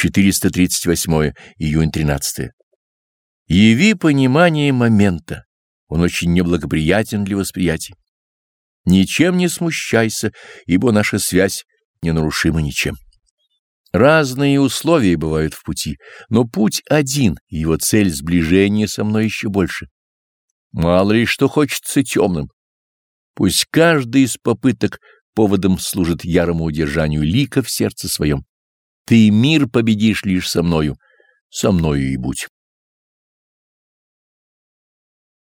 438 июнь 13. Яви понимание момента, он очень неблагоприятен для восприятия. Ничем не смущайся, ибо наша связь ненарушима ничем. Разные условия бывают в пути, но путь один, и его цель сближения со мной еще больше. Мало ли что хочется темным. Пусть каждый из попыток поводом служит ярому удержанию лика в сердце своем. Ты мир победишь лишь со мною, со мною и будь.